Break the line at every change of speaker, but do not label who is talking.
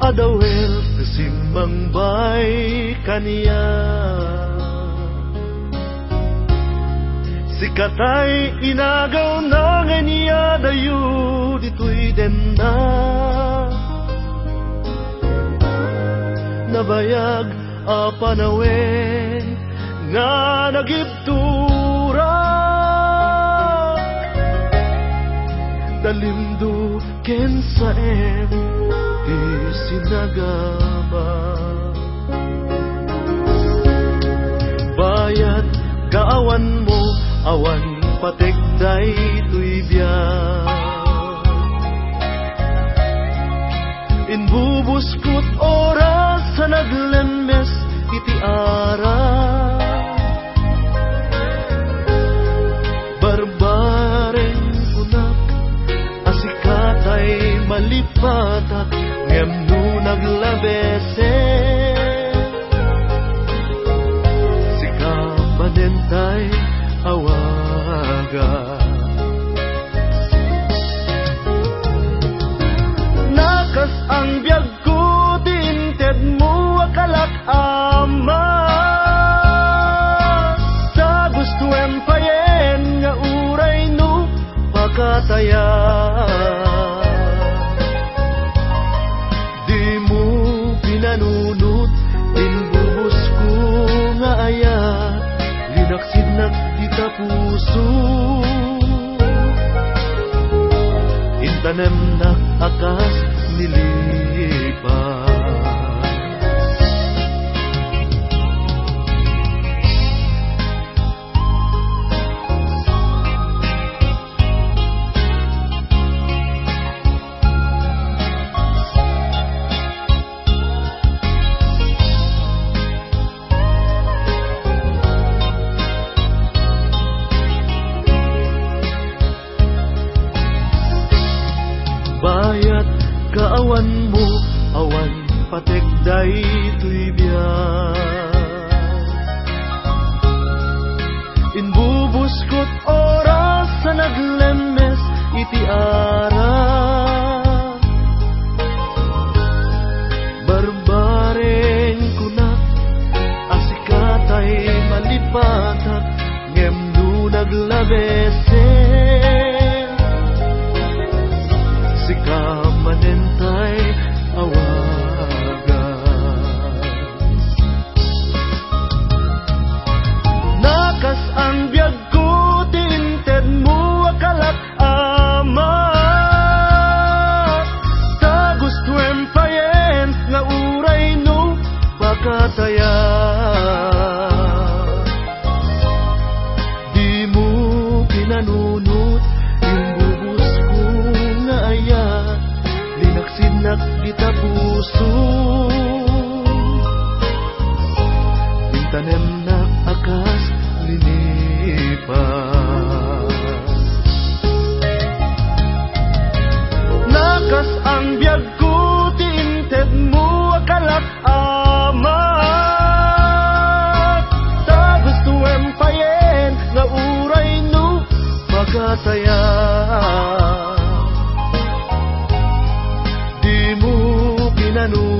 adawel kasimbang bay kaniya. Sikatay inagaw na niya dayo dito'y denda. Nabayag a panawen nga nagibtura Dalimdo ken sa di sinagama Bayat kaawan mo awan patekday tuy biyak Inbubuskot oras sa naglemes iti ara saya mo awan patekday tuy biyak Inbubuskot oras sa naglemes iti ara. Barbareng kunak asikatay malipatak ngem no puso. Yung tanim na akas linipas. Nakas ang biyag ko Tiinted mo akalat amat Tapos tuwempayen Nga uray no Pagkatayan no